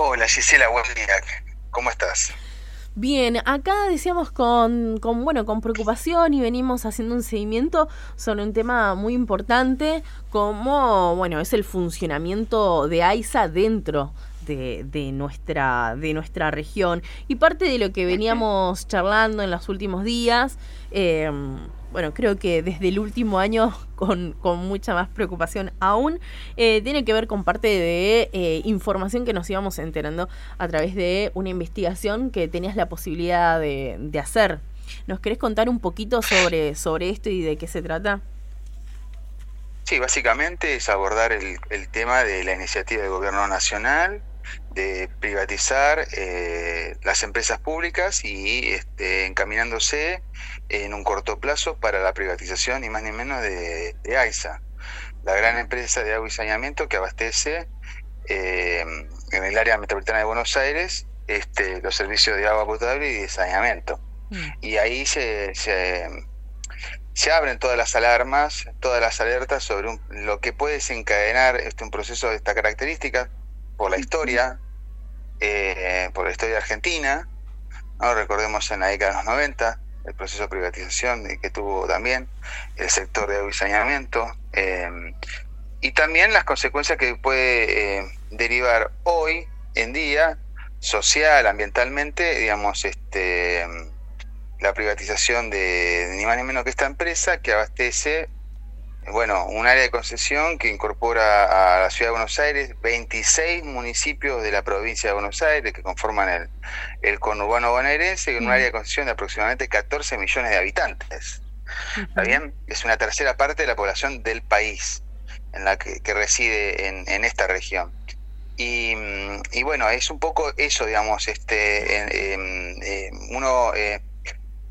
Hola Gisela, buen día. ¿Cómo estás? Bien, acá decíamos con, con, bueno, con preocupación y venimos haciendo un seguimiento sobre un tema muy importante como, bueno, es el funcionamiento de AISA dentro de, de, nuestra, de nuestra región. Y parte de lo que veníamos charlando en los últimos días, eh, bueno, creo que desde el último año con, con mucha más preocupación aún, eh, tiene que ver con parte de eh, información que nos íbamos enterando a través de una investigación que tenías la posibilidad de, de hacer. ¿Nos querés contar un poquito sobre, sobre esto y de qué se trata? Sí, básicamente es abordar el, el tema de la iniciativa del Gobierno Nacional de privatizar eh, las empresas públicas y este, encaminándose en un corto plazo para la privatización ni más ni menos de, de AISA, la gran empresa de agua y saneamiento que abastece eh, en el área metropolitana de Buenos Aires este, los servicios de agua potable y de saneamiento. Mm. Y ahí se, se, se, abren todas las alarmas, todas las alertas sobre un, lo que puede desencadenar este, un proceso de esta característica por la historia, eh, por la historia argentina, recordemos en la década de los 90, el proceso de privatización que tuvo también el sector de saneamiento, eh, y también las consecuencias que puede eh, derivar hoy en día, social, ambientalmente, digamos, este la privatización de ni más ni menos que esta empresa que abastece bueno, un área de concesión que incorpora a la ciudad de Buenos Aires 26 municipios de la provincia de Buenos Aires que conforman el, el conurbano bonaerense, en un área de concesión de aproximadamente 14 millones de habitantes. ¿Está bien? Es una tercera parte de la población del país en la que, que reside en, en, esta región. Y, y, bueno, es un poco eso, digamos, este, eh, eh, uno eh,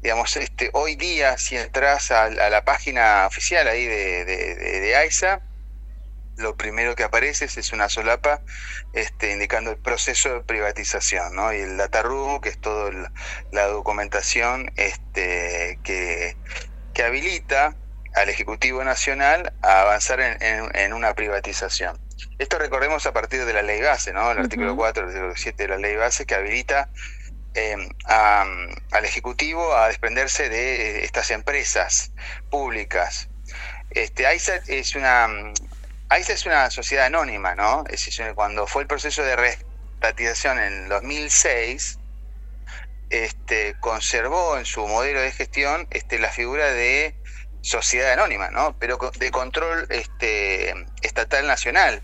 digamos, este, hoy día, si entras a, a la página oficial ahí de, de, de, de, AISA, lo primero que aparece es una solapa este, indicando el proceso de privatización, ¿no? Y el data room, que es toda la documentación este, que, que habilita al Ejecutivo Nacional a avanzar en, en, en, una privatización. Esto recordemos a partir de la ley base, ¿no? El uh -huh. artículo 4, el artículo 7 de la ley base que habilita eh, al Ejecutivo a desprenderse de estas empresas públicas. Este, AISA es una AISA es una sociedad anónima, ¿no? Es decir, cuando fue el proceso de restatización en 2006, este, conservó en su modelo de gestión este, la figura de sociedad anónima, ¿no? Pero de control este, estatal nacional.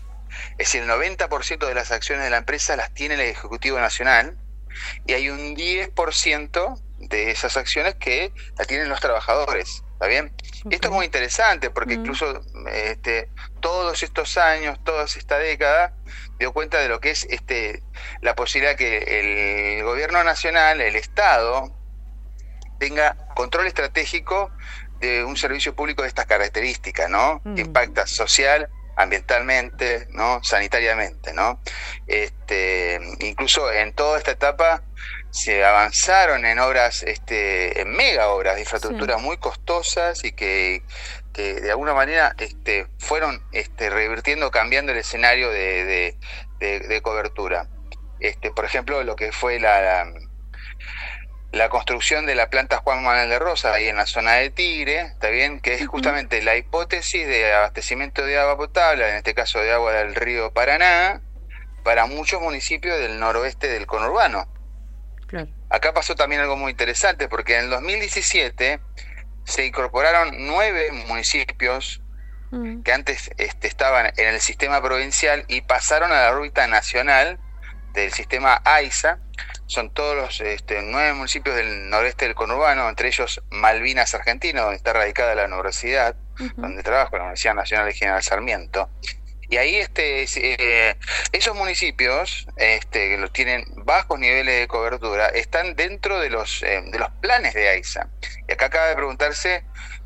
Es decir, el 90% de las acciones de la empresa las tiene el Ejecutivo Nacional y hay un 10% de esas acciones que la tienen los trabajadores. ¿Está bien? Okay. Esto es muy interesante porque mm. incluso este, todos estos años, toda esta década, dio cuenta de lo que es este, la posibilidad que el gobierno nacional, el Estado, tenga control estratégico de un servicio público de estas características, ¿no? Mm. Que impacta social, ambientalmente, ¿no? sanitariamente, ¿no? Este, incluso en toda esta etapa se avanzaron en obras, este, en mega obras de infraestructura sí. muy costosas y que, que, de alguna manera este, fueron este, revirtiendo, cambiando el escenario de, de, de, de cobertura. Este, por ejemplo, lo que fue la, la la construcción de la planta Juan Manuel de Rosa, ahí en la zona de Tigre, ¿está bien? Que es justamente la hipótesis de abastecimiento de agua potable, en este caso de agua del río Paraná, para muchos municipios del noroeste del conurbano. Claro. Acá pasó también algo muy interesante, porque en el 2017 se incorporaron nueve municipios mm. que antes este, estaban en el sistema provincial y pasaron a la órbita nacional del sistema AISA, son todos los este, nueve municipios del noreste del conurbano, entre ellos Malvinas, Argentina, donde está radicada la universidad, uh -huh. donde trabajo, la Universidad Nacional de General Sarmiento. Y ahí este, eh, esos municipios este, que los tienen bajos niveles de cobertura están dentro de los, eh, de los planes de AISA. Y acá acaba de preguntarse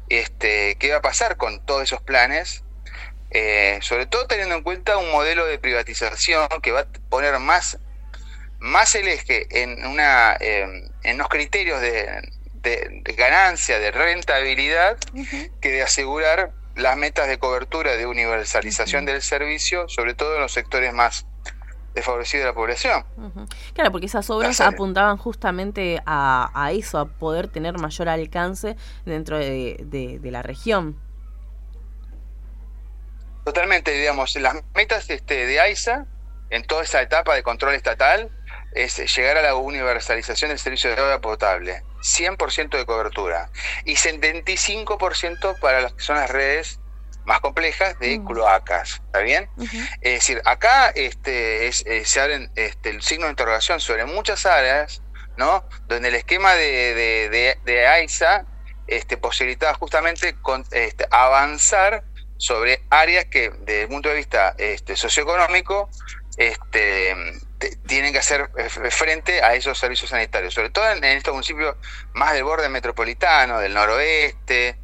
este, qué va a pasar con todos esos planes eh, sobre todo teniendo en cuenta un modelo de privatización que va a poner más, más el eje en, una, eh, en unos criterios de, de, de, ganancia, de rentabilidad, uh -huh. que de asegurar las metas de cobertura de universalización uh -huh. del servicio, sobre todo en los sectores más desfavorecido de la población. Claro, porque esas obras apuntaban justamente a, eso, a poder tener mayor alcance dentro de, la región. Totalmente, digamos, las metas este, de AISA en toda esa etapa de control estatal es llegar a la universalización del servicio de agua potable, 100% de cobertura y 75% para las que son las redes más complejas de mm. cloacas, ¿está bien? Es decir, acá este, eh, se abre este, el signo de interrogación sobre muchas áreas, ¿no? Donde el esquema de, de, AISA este, posibilitaba justamente este, avanzar sobre áreas que, desde el punto de vista este, socioeconómico, este, tienen que hacer eh, frente a esos servicios sanitarios, sobre todo en, estos municipios más del borde metropolitano, del noroeste,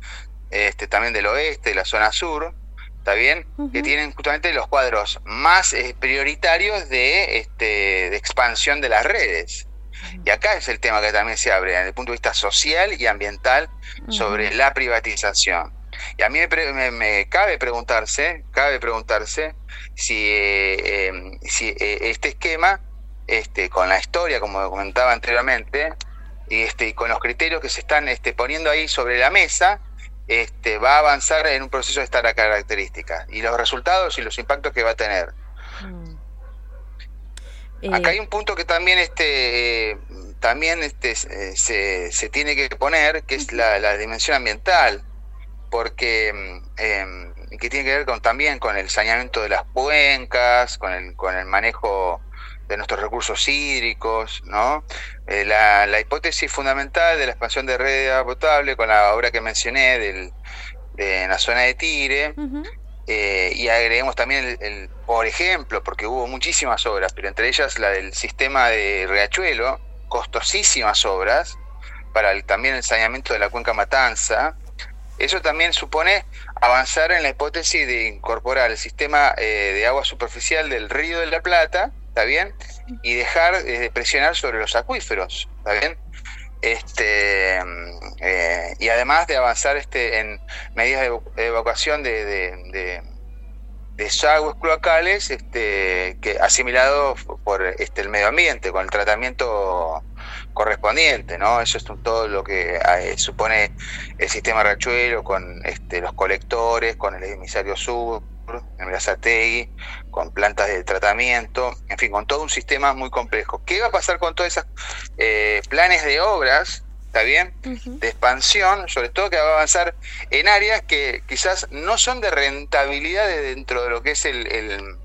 este, también del oeste, de la zona sur, ¿está bien? Que tienen justamente los cuadros más eh, prioritarios de, este, de expansión de las redes. Y acá es el tema que también se abre desde el punto de vista social y ambiental sobre la privatización. Y a mí me, cabe preguntarse, cabe preguntarse si, eh, em, si eh, este esquema, este, con la historia, como comentaba anteriormente, y este, con los criterios que se están este, poniendo ahí sobre la mesa, este, va a avanzar en un proceso de esta característica y los resultados y los impactos que va a tener. Mm. Acá hay un punto que también este también este eh, se, se tiene que poner que es la, dimensión ambiental porque eh, que tiene que ver con también con el saneamiento de las cuencas con el con el manejo de nuestros recursos hídricos, ¿no? Eh, la, hipótesis fundamental de la expansión de red de agua potable con la obra que mencioné del, de la zona de Tigre, eh, y agreguemos también, el, por ejemplo, porque hubo muchísimas obras, pero entre ellas la del sistema de Riachuelo, costosísimas obras, para el, también el saneamiento de la cuenca Matanza, eso también supone avanzar en la hipótesis de incorporar el sistema eh, de agua superficial del Río de la Plata, ¿está bien? Y dejar de presionar sobre los acuíferos, ¿está bien? Este, eh, y además de avanzar este, en medidas de evacuación de, de, desagües cloacales este, que asimilados por este, el medio ambiente, con el tratamiento correspondiente, ¿no? Eso es todo lo que eh, supone el sistema Rachuelo con este, los colectores, con el emisario sur, en Berazategui, con plantas de tratamiento, en fin, con todo un sistema muy complejo. ¿Qué va a pasar con todos esos eh, planes de obras, está bien, de expansión, sobre todo que va a avanzar en áreas que quizás no son de rentabilidad dentro de lo que es el,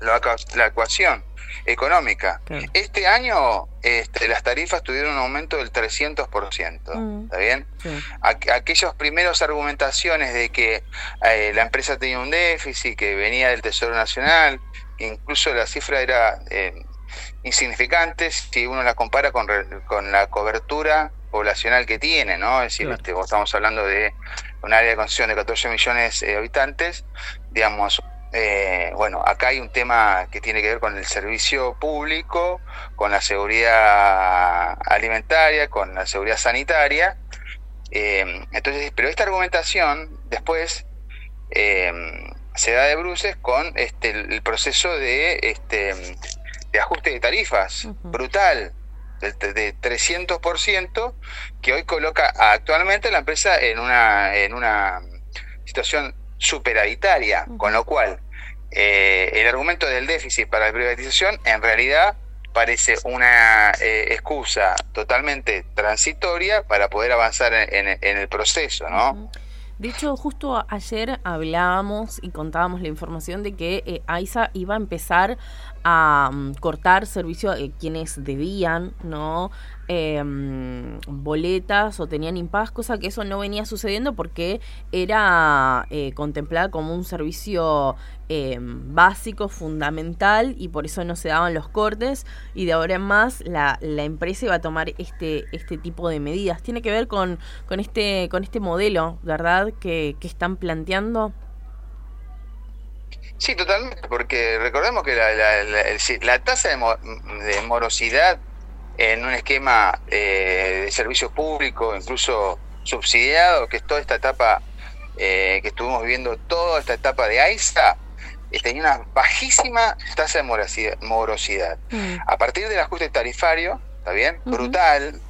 la ecuación? Económica. Este año este, las tarifas tuvieron un aumento del 300%, mm. ¿está bien? aquellas primeros argumentaciones de que eh, la empresa tenía un déficit, que venía del Tesoro Nacional, incluso la cifra era eh, insignificante si uno la compara con, con la cobertura poblacional que tiene, ¿no? Es decir, este, estamos hablando de un área de concesión de 14 millones de habitantes, digamos, eh, bueno, acá hay un tema que tiene que ver con el servicio público, con la seguridad alimentaria, con la seguridad sanitaria. Eh, entonces, pero esta argumentación después eh, se da de bruces con este, el proceso de, este, de ajuste de tarifas brutal de, de 300% que hoy coloca actualmente la empresa en una, en una situación superavitaria, con lo cual eh, el argumento del déficit para la privatización en realidad parece una eh, excusa totalmente transitoria para poder avanzar en, el proceso, ¿no? De hecho, justo ayer hablábamos y contábamos la información de que eh, AISA iba a empezar a mm, cortar servicio a quienes debían, ¿no? Em, boletas o tenían impas, cosa que eso no venía sucediendo porque era eh, contemplada como un servicio em, básico, fundamental y por eso no se daban los cortes y de ahora en más la, la empresa iba a tomar este, este tipo de medidas. Tiene que ver con, con, este, con este modelo, ¿verdad? Que, que están planteando. Sí, totalmente, porque recordemos que la, la, tasa de morosidad en un esquema eh, de servicio público, incluso subsidiado, que es toda esta etapa eh, que estuvimos viviendo, toda esta etapa de AISA, tenía una bajísima tasa de morosidad. Mm. A partir del ajuste tarifario, ¿está bien? Brutal,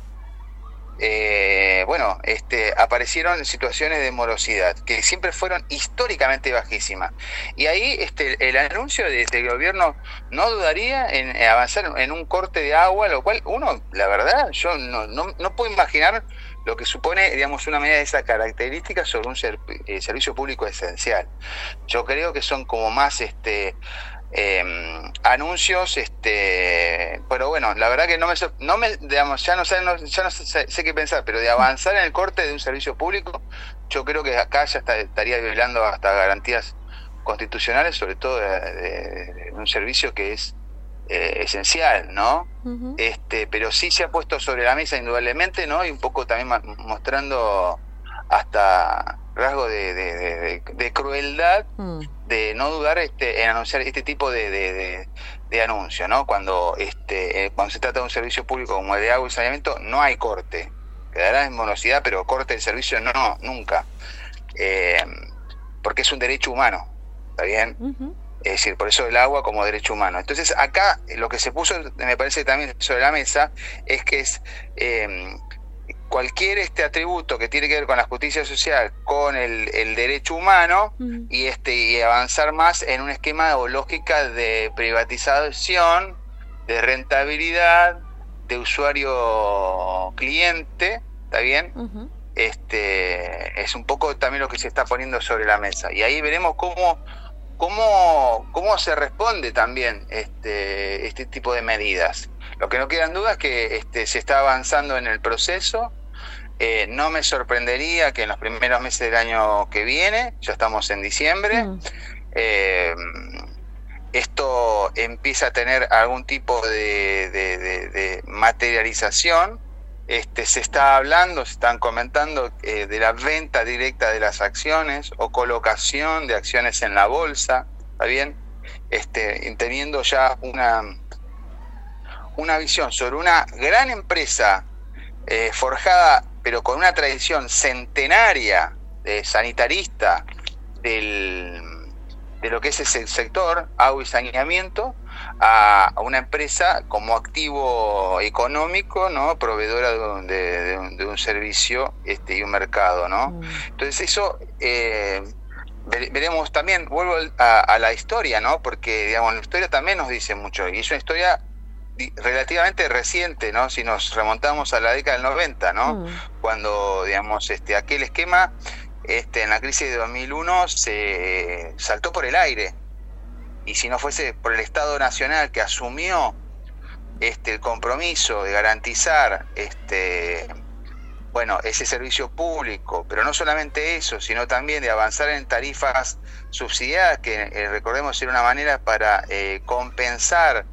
eh, bueno, este, aparecieron situaciones de morosidad que siempre fueron históricamente bajísimas. Y ahí este, el anuncio de este gobierno no dudaría en avanzar en un corte de agua, lo cual uno, la verdad, yo no, no, puedo imaginar lo que supone, digamos, una medida de esa característica sobre un eh, servicio público esencial. Yo creo que son como más este, Em, anuncios, este, pero bueno, la verdad que no me, no me digamos, ya no sé, ya no sé, qué pensar, pero de avanzar en el corte de un servicio público, yo creo que acá ya estaría violando hasta garantías constitucionales, sobre todo de, un servicio que es eh, esencial, ¿no? Este, pero sí se ha puesto sobre la mesa indudablemente, ¿no? Y un poco también mostrando hasta rasgo de, de, crueldad mm. de no dudar este, en anunciar este tipo de, de, anuncio, ¿no? Cuando, este, eh, cuando se trata de un servicio público como el de agua y saneamiento, no hay corte. Quedará en monosidad, pero corte del servicio no, nunca. Eh, porque es un derecho humano, ¿está bien? Es decir, por eso el agua como derecho humano. Entonces acá lo que se puso, me parece también sobre la mesa, es que es... Eh, cualquier este atributo que tiene que ver con la justicia social, con el, derecho humano mm. y este y avanzar más en un esquema o lógica de privatización, de rentabilidad, de usuario cliente, ¿está bien? Este es un poco también lo que se está poniendo sobre la mesa y ahí veremos cómo cómo cómo se responde también este este tipo de medidas. Lo que no quedan dudas es que este, se está avanzando en el proceso. Eh, no me sorprendería que en los primeros meses del año que viene, ya estamos en diciembre, mm. eh, esto empieza a tener algún tipo de, materialización. Este, se está hablando, se están comentando eh, de la venta directa de las acciones o colocación de acciones en la bolsa, ¿está bien? Este, teniendo ya una, una visión sobre una gran empresa eh, forjada, pero con una tradición centenaria de sanitarista del, de lo que es ese sector, agua y saneamiento, a, una empresa como activo económico, ¿no? proveedora de, un, servicio este, y un mercado. ¿no? Mm. Entonces eso... Eh, veremos también, vuelvo a, a, la historia, ¿no? Porque, digamos, la historia también nos dice mucho, y es una historia relativamente reciente, ¿no? Si nos remontamos a la década del 90, ¿no? Mm. Cuando, digamos, este, aquel esquema este, en la crisis de 2001 se saltó por el aire. Y si no fuese por el Estado Nacional que asumió este, el compromiso de garantizar este, bueno, ese servicio público, pero no solamente eso, sino también de avanzar en tarifas subsidiadas, que eh, recordemos era una manera para eh, compensar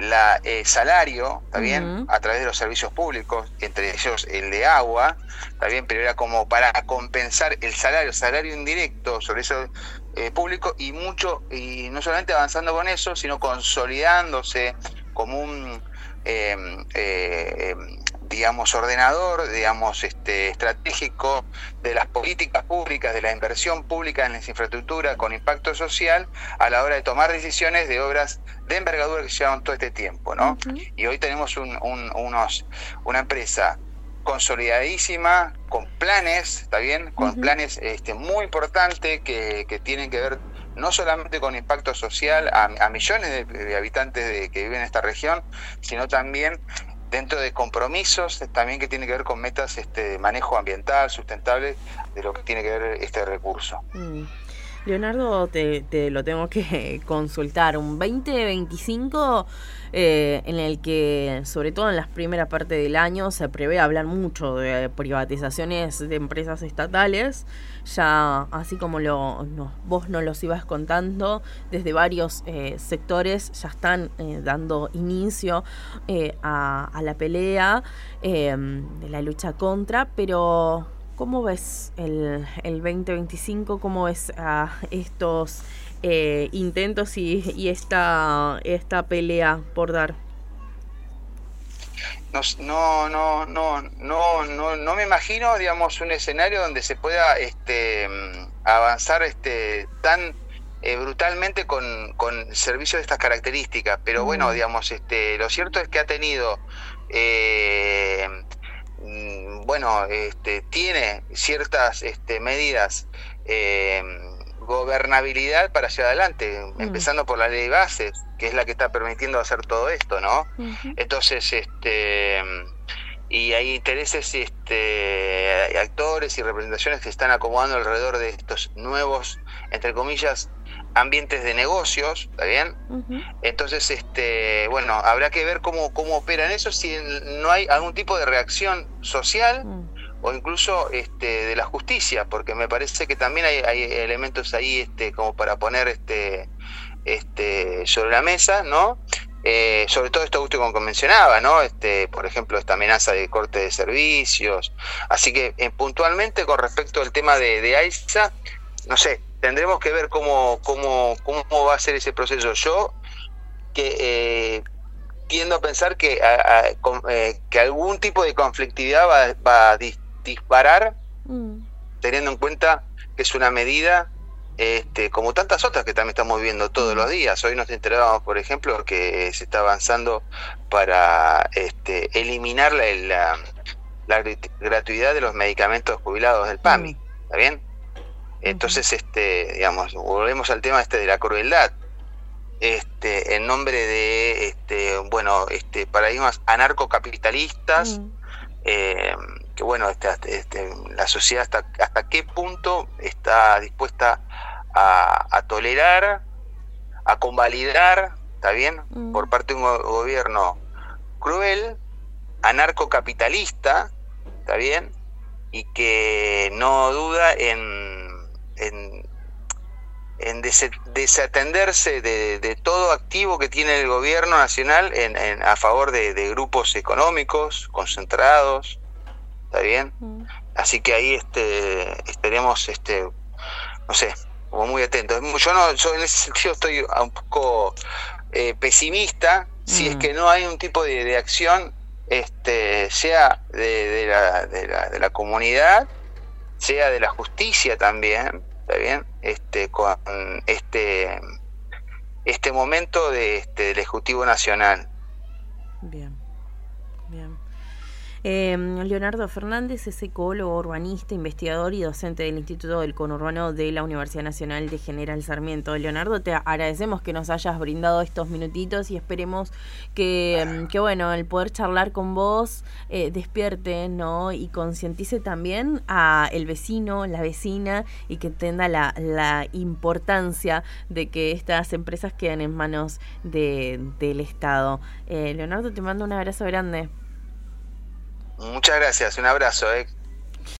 la eh, salario, ¿está bien? A través de los servicios públicos, entre ellos el de agua, ¿está bien? Pero era como para compensar el salario, salario indirecto sobre eso eh, público y mucho, y no solamente avanzando con eso, sino consolidándose como un em, eh, em, digamos, ordenador, digamos, este, estratégico de las políticas públicas, de la inversión pública en la infraestructura con impacto social a la hora de tomar decisiones de obras de envergadura que llevan todo este tiempo, ¿no? Y hoy tenemos un, unos, una empresa consolidadísima, con planes, ¿está bien? Con planes este, muy importantes que, que, tienen que ver no solamente con impacto social a, millones de, habitantes de, que viven en esta región, sino también dentro de compromisos también que tiene que ver con metas este, de manejo ambiental, sustentable, de lo que tiene que ver este recurso. Mm. Leonardo, te, lo tengo que consultar. Un 2025 eh, en el que, sobre todo en las primeras partes del año, se prevé hablar mucho de privatizaciones de empresas estatales. Ya, así como lo, vos nos los ibas contando, desde varios eh, sectores ya están eh, dando inicio a, a, la pelea de la lucha contra, pero ¿Cómo ves el, el 2025? ¿Cómo ves a estos eh, intentos y, y, esta, esta pelea por dar? No, no, no, no, no, no me imagino, digamos, un escenario donde se pueda este, avanzar este, tan eh, brutalmente con, con, servicios de estas características, pero bueno, mm. digamos, este, lo cierto es que ha tenido, eh, bueno, este, tiene ciertas este, medidas, eh, gobernabilidad para hacia adelante, mm. empezando por la ley de bases, que es la que está permitiendo hacer todo esto, ¿no? Entonces, este y hay intereses, este, actores y representaciones que están acomodando alrededor de estos nuevos, entre comillas, ambientes de negocios, ¿está bien? Entonces, este, bueno, habrá que ver cómo, cómo operan eso, si no hay algún tipo de reacción social mm. o incluso este, de la justicia, porque me parece que también hay, hay elementos ahí este, como para poner este, este, sobre la mesa, ¿no? Eh, sobre todo esto último que mencionaba, ¿no? Este, por ejemplo, esta amenaza de corte de servicios. Así que eh, puntualmente con respecto al tema de, de AISA, no sé, tendremos que ver cómo, cómo, cómo va a ser ese proceso. Yo que eh, tiendo a pensar que, que algún tipo de conflictividad va, a disparar, mm. teniendo en cuenta que es una medida este, como tantas otras que también estamos viendo todos los días. Hoy nos enterábamos, por ejemplo, que se está avanzando para este, eliminar la, la, gratuidad de los medicamentos jubilados del PAMI. ¿Está bien? Entonces, este, digamos, volvemos al tema este de la crueldad. Este, en nombre de este, bueno, este, paradigmas anarcocapitalistas, eh, que bueno, este, este, la sociedad hasta, hasta qué punto está dispuesta a, tolerar, a convalidar, ¿está bien? Mm. Por parte de un gobierno cruel, anarcocapitalista, ¿está bien? Y que no duda en, en, desatenderse de, todo activo que tiene el gobierno nacional en, a favor de, grupos económicos concentrados, ¿está bien? Mm. Así que ahí este, estaremos, este, no sé, como muy atento. Yo no, yo en ese sentido estoy un poco eh, pesimista si es mm. que no hay un tipo de, acción, este, sea de, la, de, la, de la comunidad, sea de la justicia también, ¿está bien? Este, con este, este momento de, este, del Ejecutivo Nacional. Bien. Eh, Leonardo Fernández es ecólogo, urbanista, investigador y docente del Instituto del Conurbano de la Universidad Nacional de General Sarmiento. Leonardo, te agradecemos que nos hayas brindado estos minutitos y esperemos que, em, que bueno, el poder charlar con vos eh, despierte, ¿no? Y concientice también a el vecino, la vecina y que tenga la, la importancia de que estas empresas queden en manos de, del Estado. Eh, Leonardo, te mando un abrazo grande. Muchas gracias, un abrazo. Eh.